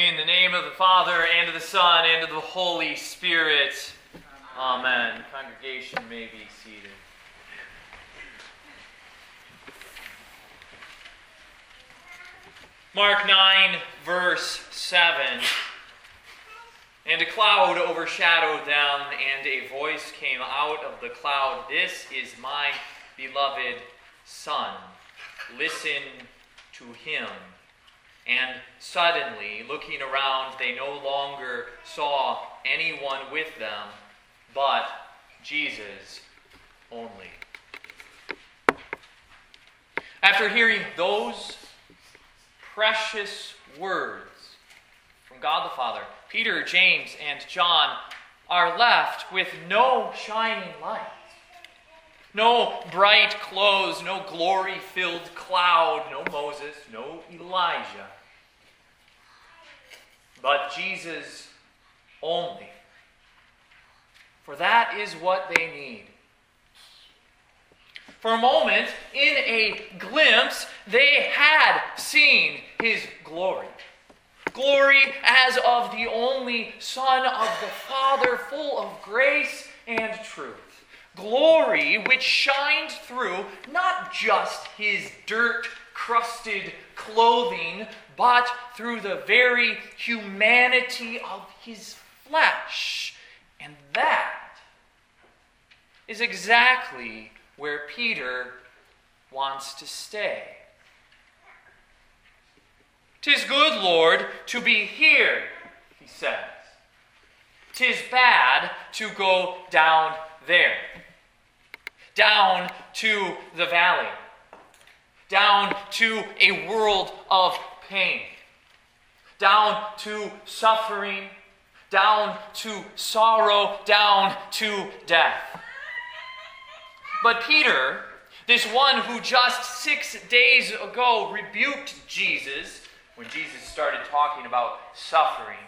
In the name of the Father, and of the Son, and of the Holy Spirit. Amen. Congregation may be seated. Mark 9, verse 7. And a cloud overshadowed them, and a voice came out of the cloud This is my beloved Son. Listen to him. And suddenly, looking around, they no longer saw anyone with them but Jesus only. After hearing those precious words from God the Father, Peter, James, and John are left with no shining light, no bright clothes, no glory filled cloud, no Moses, no Elijah, but Jesus only. For that is what they need. For a moment, in a glimpse, they had seen his glory. Glory as of the only Son of the Father, full of grace and truth. Glory which shined through not just his dirt crusted clothing, but through the very humanity of his flesh. And that is exactly where Peter wants to stay. Tis good, Lord, to be here, he says. Tis bad to go down there, down to the valley, down to a world of pain, down to suffering, down to sorrow, down to death. But Peter, this one who just six days ago rebuked Jesus when Jesus started talking about suffering,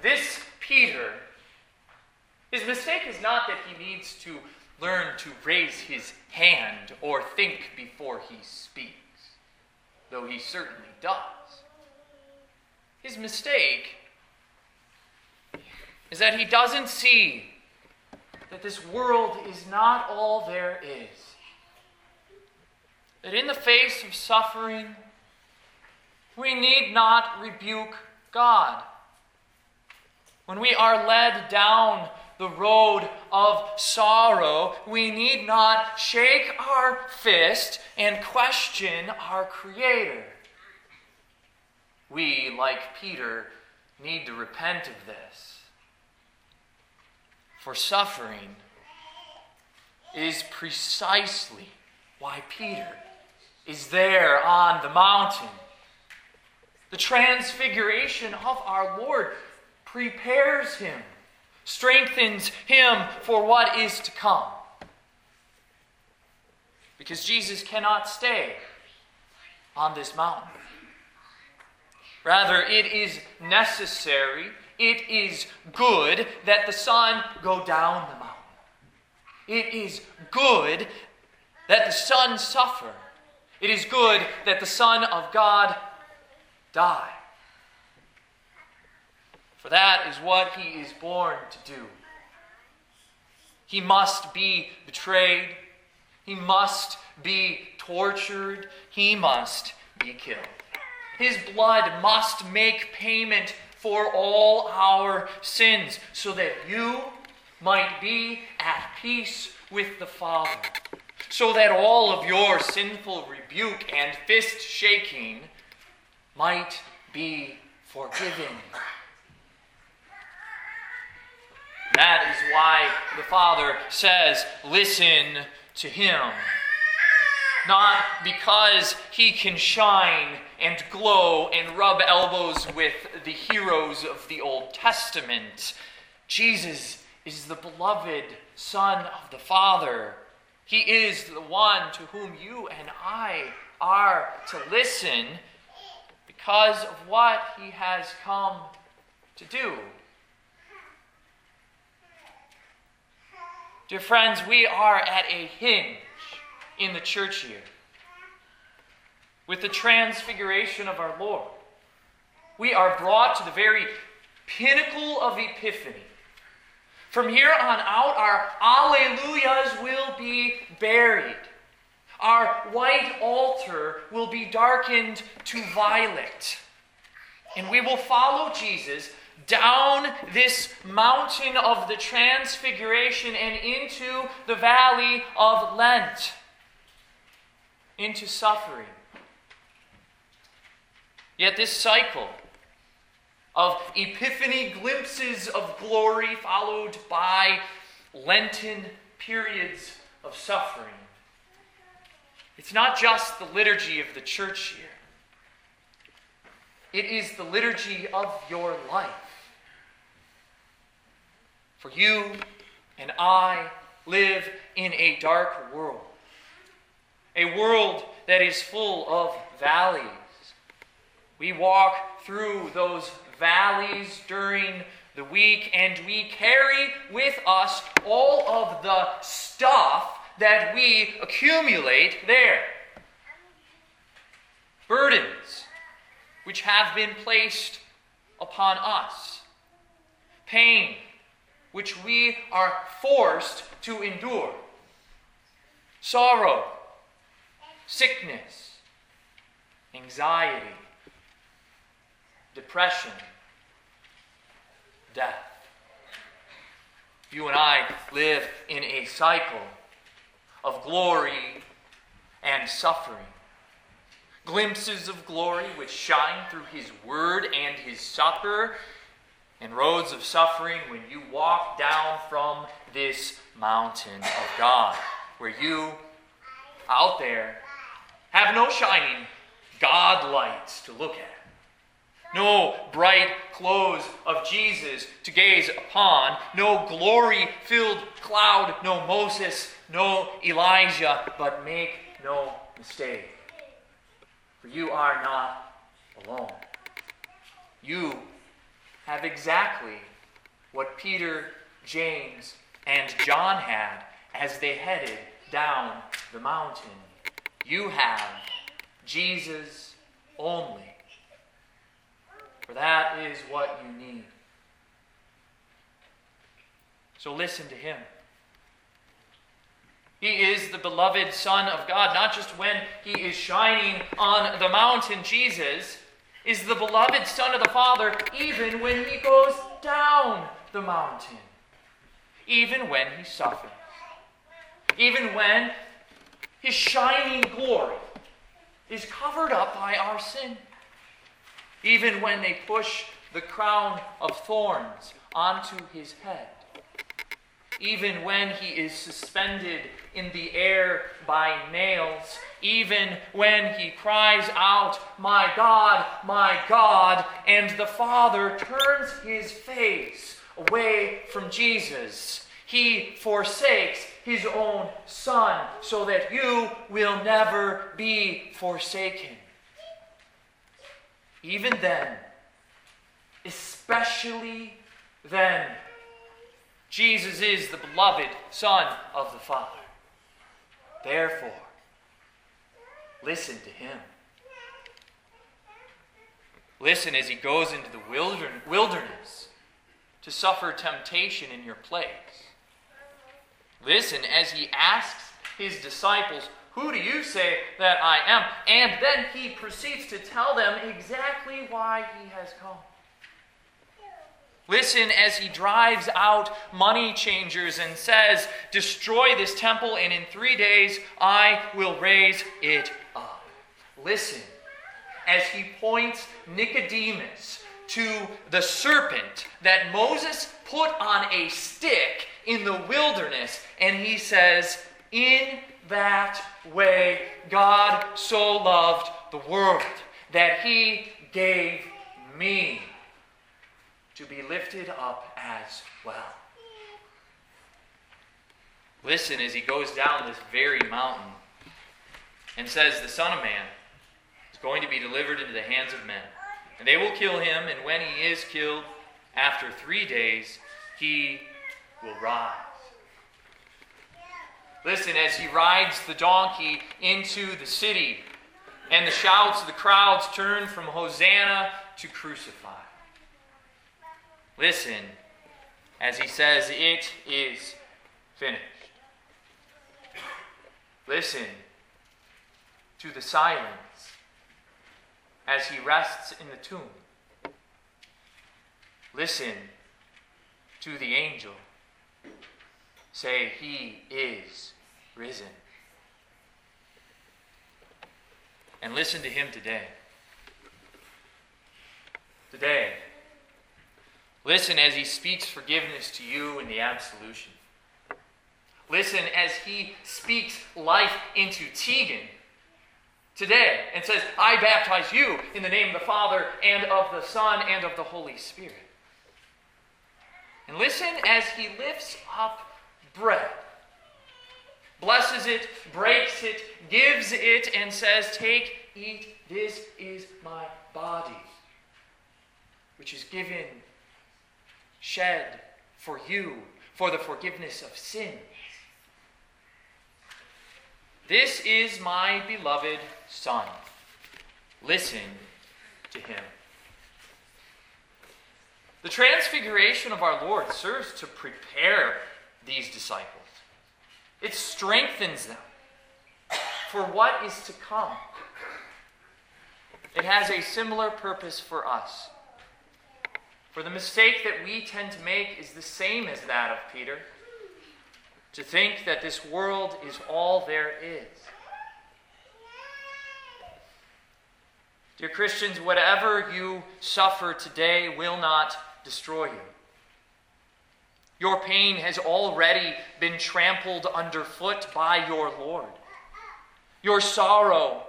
this Peter, his mistake is not that he needs to learn to raise his hand or think before he speaks, though he certainly does. His mistake is that he doesn't see that this world is not all there is. That in the face of suffering, we need not rebuke God. When we are led down the road of sorrow, we need not shake our fist and question our Creator. We, like Peter, need to repent of this for suffering is precisely why Peter is there on the mountain. The transfiguration of our Lord prepares him, strengthens him for what is to come. Because Jesus cannot stay on this mountain. Rather, it is necessary it is good that the Son go down the mountain. It is good that the Son suffer. It is good that the Son of God die. For that is what he is born to do. He must be betrayed. He must be tortured. He must be killed. His blood must make payment for all our sins, so that you might be at peace with the Father, so that all of your sinful rebuke and fist shaking might be forgiven. That is why the Father says, Listen to him. Not because he can shine and glow and rub elbows with the heroes of the Old Testament. Jesus is the beloved Son of the Father. He is the one to whom you and I are to listen because of what he has come to do. Dear friends, we are at a hinge in the church year with the transfiguration of our Lord. we are brought to the very pinnacle of Epiphany. From here on out, our alleluias will be buried. Our white altar will be darkened to violet. And we will follow Jesus down this mountain of the Transfiguration and into the valley of Lent, into suffering. Yet this cycle of epiphany glimpses of glory followed by Lenten periods of suffering. It's not just the liturgy of the church year. It is the liturgy of your life. For you and I live in a dark world, a world that is full of valleys. We walk through those valleys during the week, and we carry with us all of the stuff that we accumulate there. Burdens which have been placed upon us, pain which we are forced to endure, sorrow, sickness, anxiety, depression, death. You and I live in a cycle of glory and suffering. Glimpses of glory which shine through His Word and His supper, and roads of suffering when you walk down from this mountain of God, where you, out there, have no shining God lights to look at no bright clothes of Jesus to gaze upon, no glory filled cloud, no Moses, no Elijah, but make no mistake. For you are not alone. You have exactly what Peter, James, and John had as they headed down the mountain. You have Jesus only. For that is what you need. So listen to him. He is the beloved Son of God, not just when he is shining on the mountain. Jesus is the beloved Son of the Father, even when he goes down the mountain, even when he suffers, even when his shining glory is covered up by our sin. Even when they push the crown of thorns onto his head, even when he is suspended in the air by nails, even when he cries out, My God, my God, and the Father turns his face away from Jesus. He forsakes his own Son so that you will never be forsaken. Even then, especially then, Jesus is the beloved Son of the Father. Therefore, listen to him. Listen as he goes into the wilderness to suffer temptation in your place. Listen as he asks his disciples who do you say that I am? And then he proceeds to tell them exactly why he has come. Listen as he drives out money changers and says, Destroy this temple, and in three days I will raise it up. Listen as he points Nicodemus to the serpent that Moses put on a stick in the wilderness, and he says, In that way God so loved the world that he gave me to be lifted up as well. Listen as he goes down this very mountain and says, The Son of Man is going to be delivered into the hands of men. And they will kill him, and when he is killed, after three days, he will rise. Listen, as he rides the donkey into the city, And the shouts of the crowds turn from Hosanna to crucify. Listen as he says, It is finished. Listen to the silence as he rests in the tomb. Listen to the angel say, He is risen. And listen to him today. Today, listen as he speaks forgiveness to you in the absolution. Listen as he speaks life into Tegan today and says, I baptize you in the name of the Father and of the Son and of the Holy Spirit. And listen as he lifts up bread, blesses it, breaks it, gives it, and says, Take, eat, this is my body, which is given, shed for you for the forgiveness of sins. This is my beloved Son. Listen to him. The transfiguration of our Lord serves to prepare these disciples, it strengthens them for what is to come. It has a similar purpose for us. For the mistake that we tend to make is the same as that of Peter to think that this world is all there is. Dear Christians, whatever you suffer today will not destroy you. Your pain has already been trampled underfoot by your Lord. Your sorrow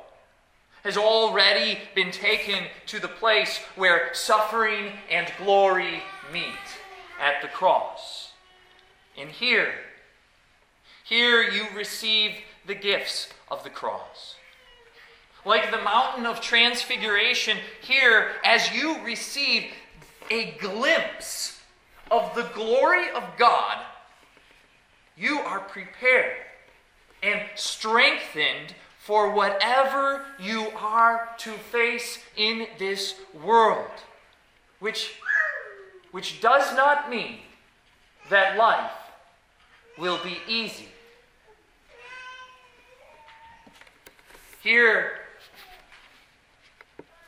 has already been taken to the place where suffering and glory meet at the cross. And here, here you receive the gifts of the cross. Like the mountain of transfiguration, here, as you receive a glimpse of the glory of God, you are prepared and strengthened for whatever you are to face in this world, which, which does not mean that life will be easy. Here,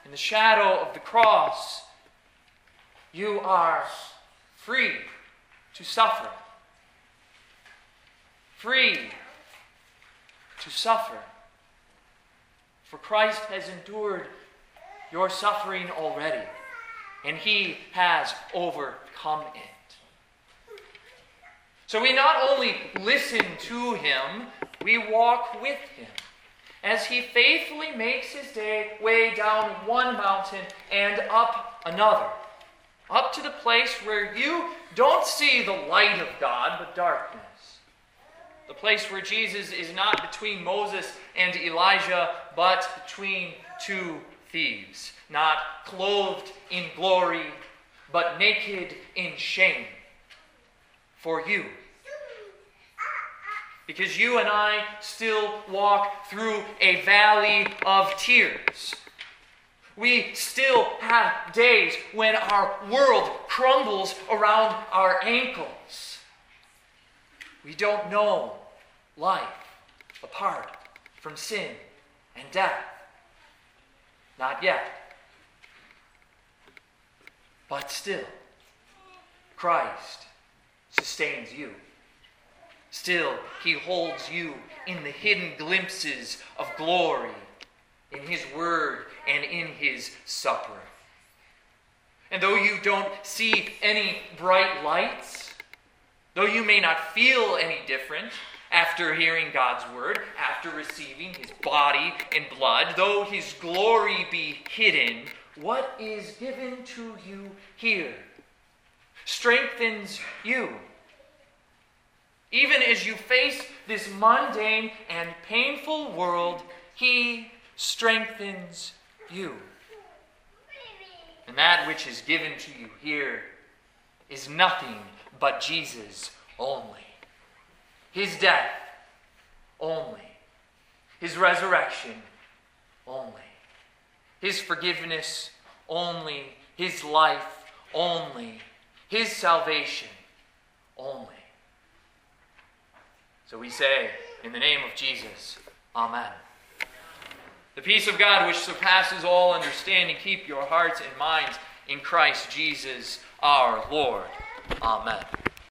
in the shadow of the cross, you are free to suffer. Free to suffer. For Christ has endured your suffering already, and he has overcome it. So we not only listen to him, we walk with him as he faithfully makes his day way down one mountain and up another, up to the place where you don't see the light of God, but darkness. The place where Jesus is not between Moses and Elijah, but between two thieves, not clothed in glory, but naked in shame for you because you and I still walk through a valley of tears. We still have days when our world crumbles around our ankles. We don't know life apart from sin and death. Not yet. But still, Christ sustains you. Still, he holds you in the hidden glimpses of glory in his word and in his supper. And though you don't see any bright lights, though you may not feel any different after hearing God's word, after receiving his body and blood, though his glory be hidden, what is given to you here strengthens you even as you face this mundane and painful world, He strengthens you. And that which is given to you here is nothing but Jesus only. His death only. His resurrection only. His forgiveness only. His life only. His salvation only. So we say, in the name of Jesus, Amen. The peace of God, which surpasses all understanding, keep your hearts and minds in Christ Jesus our Lord. Amen.